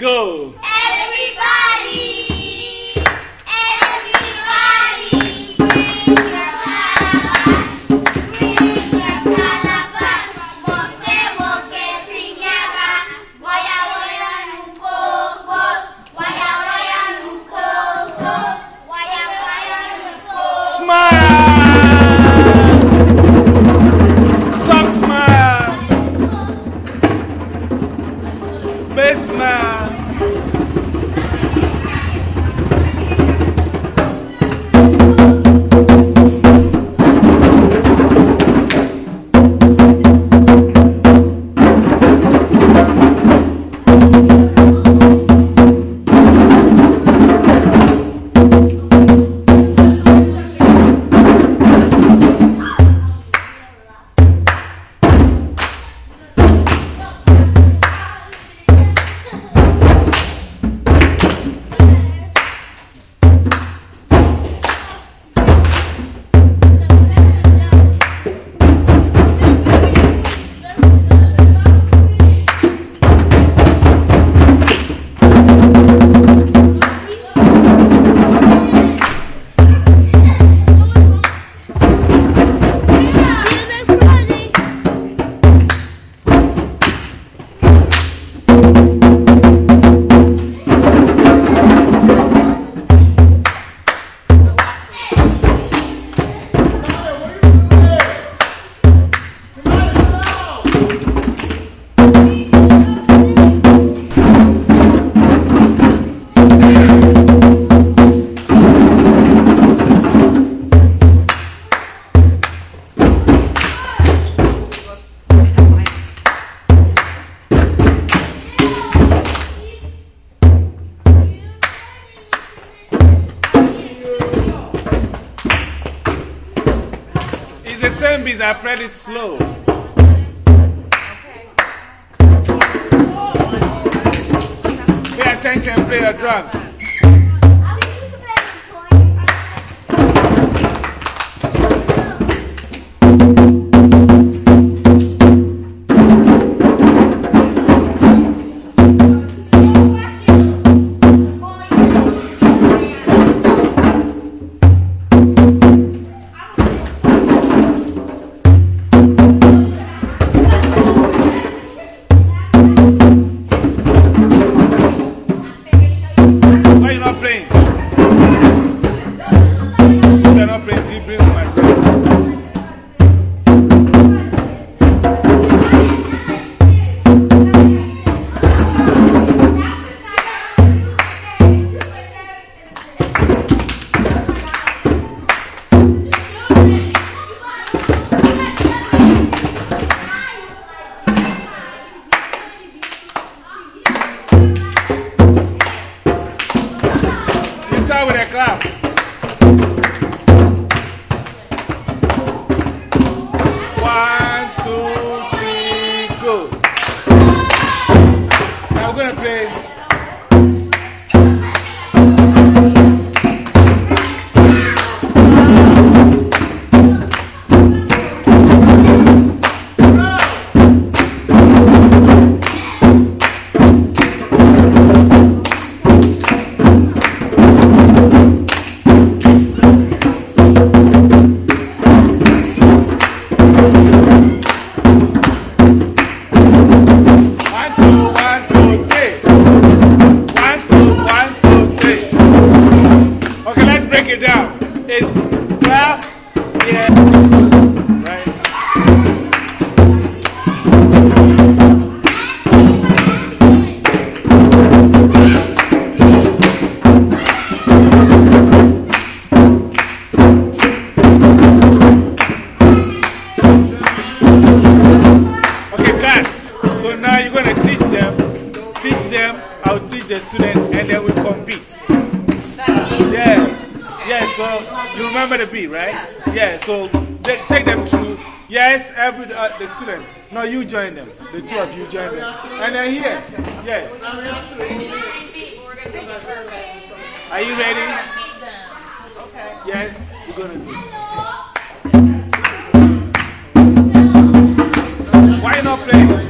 go. Everybody! Everybody! Bring your calabash! Bring your calabash! Mote moke sinyaga! Waya waya nukoko! Waya waya nukoko! Waya waya nukoko! Smile! Same beats, I played it slow. Pay attention, play your drums. So you remember the beat, right? Yeah, so they, take them through. Yes, every uh, the student. No, you join them. The two of you join them. And then here. Yes. Are you ready? Yes, you're going to do. Why not play?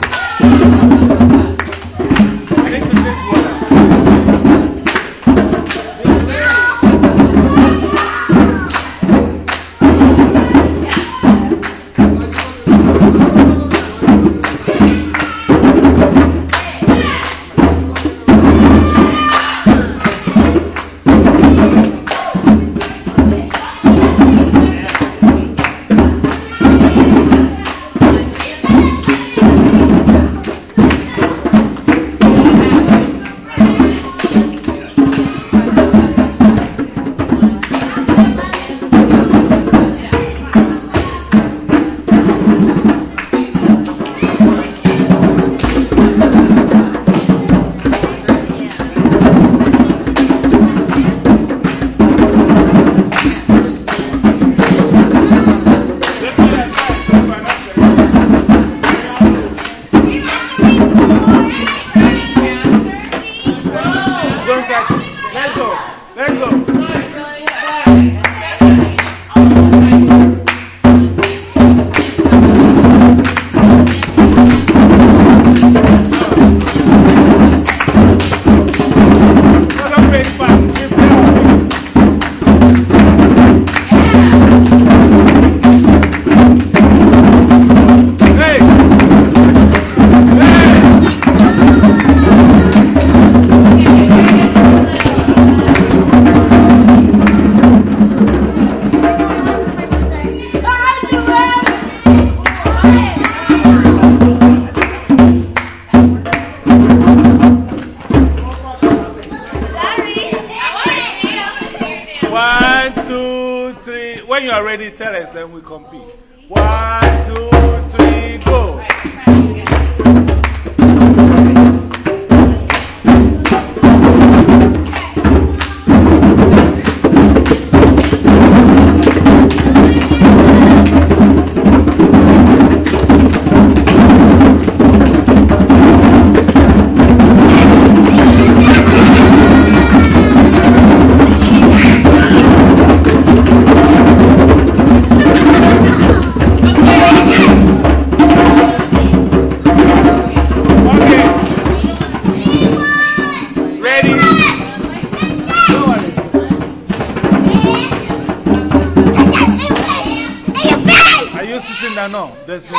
Sitting down? No, there's no.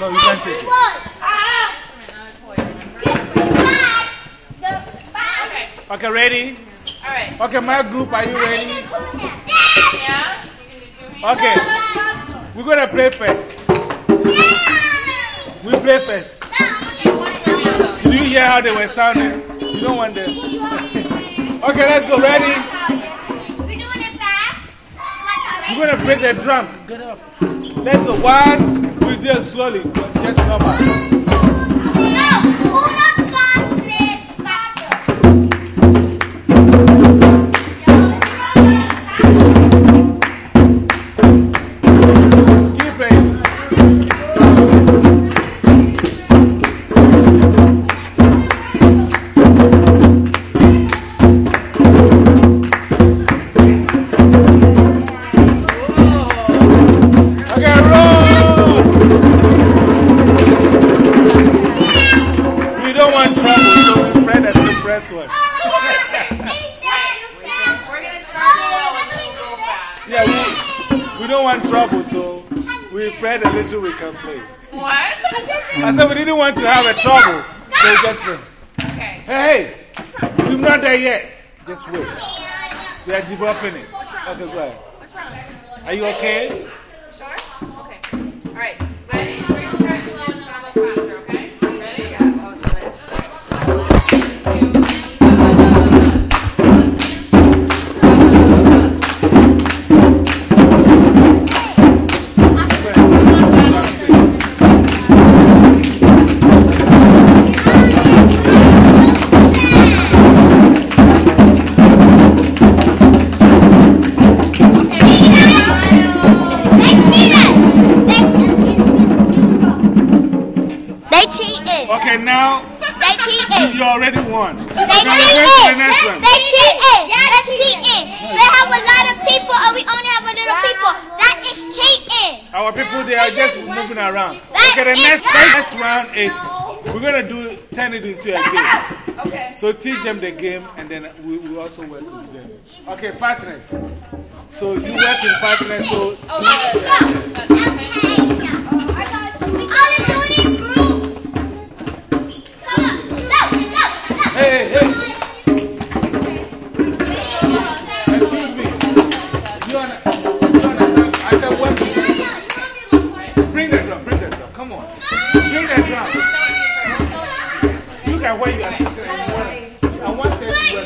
No, you can't take it. Okay, ready? All right. Okay, my group, are you ready? Yeah. Do. Okay, we're gonna play first. We play first. Did you hear how they were sounding? You don't want them. okay, let's go. Ready? We're gonna break the drum. Get up. Let's go. One, we do it slowly, just normal. Keep fast. Yeah, we, we don't want trouble, so we spread a little we can play. What? I said we didn't want to have a trouble, so just play. Okay. Hey, hey, we're not there yet. Just wait. We are developing it. Okay, go ahead. Are you? Okay. Okay, the next, round is we're going to do turn it into a game. Okay. So teach them the game and then we, we also work with them. Okay, partners. So you work in partners, so Oh,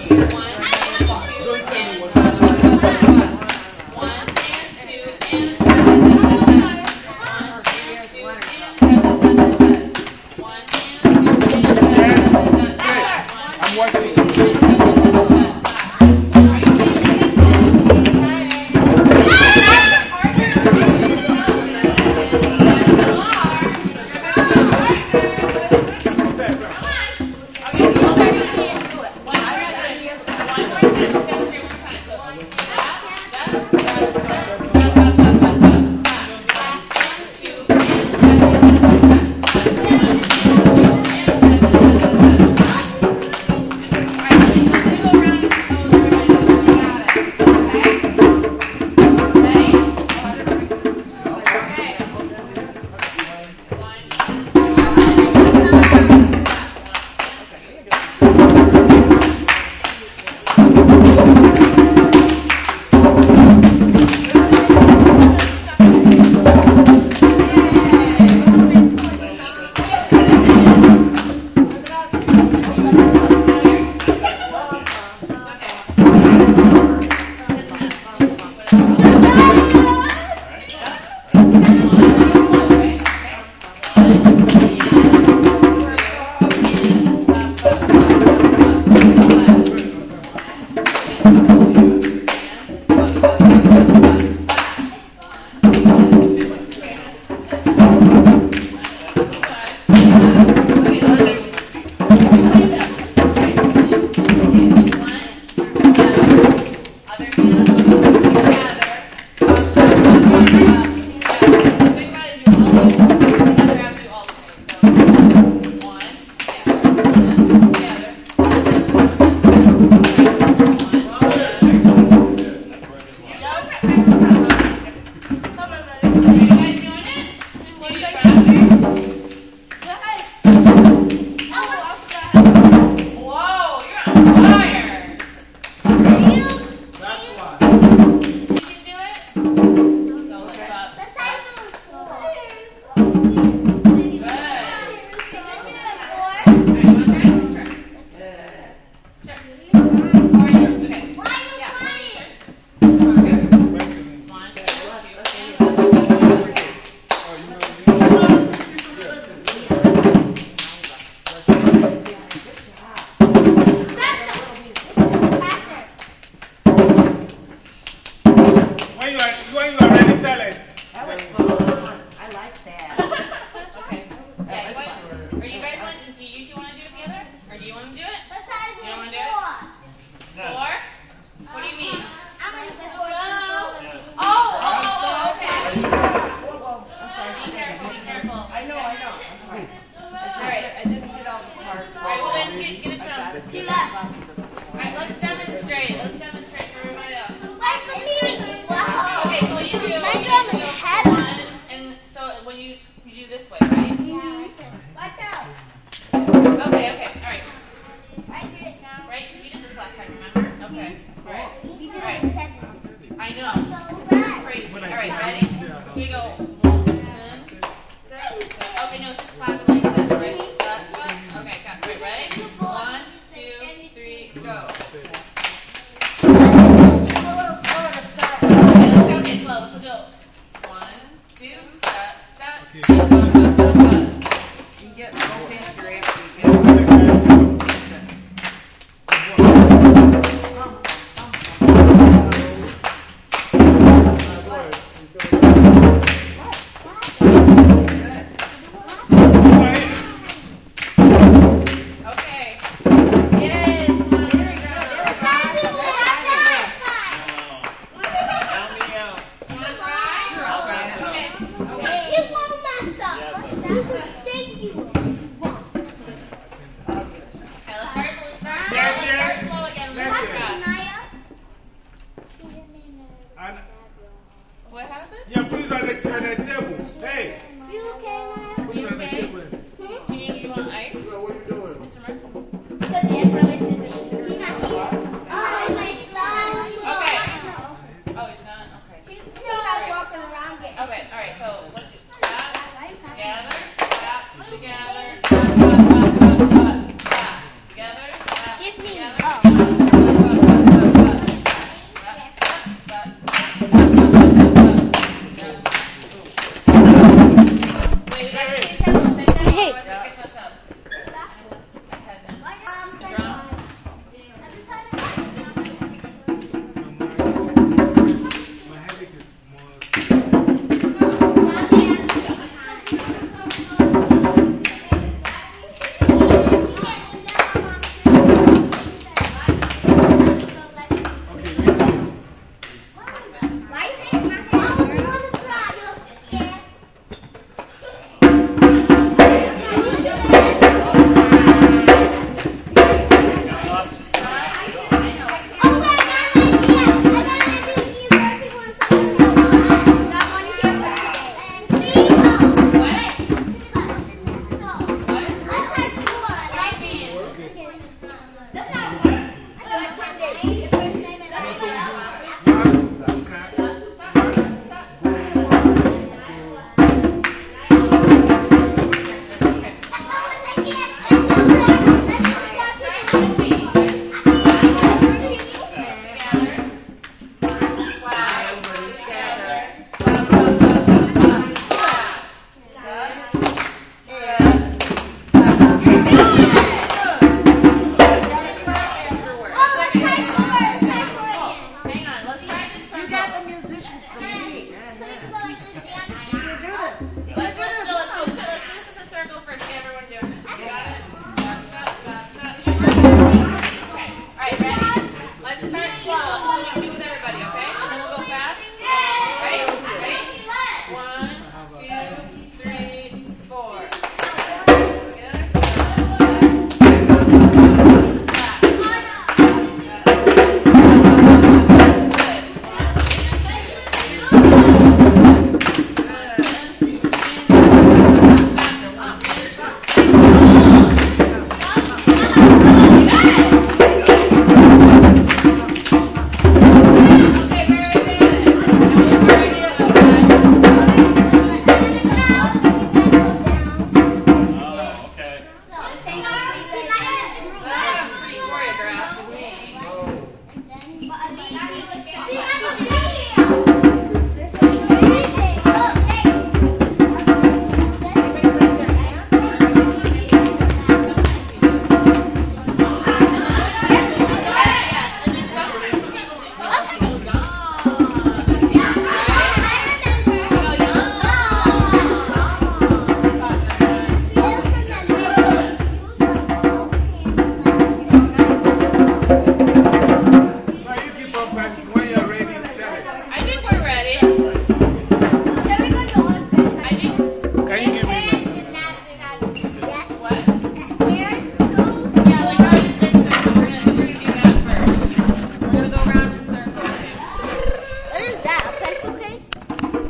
want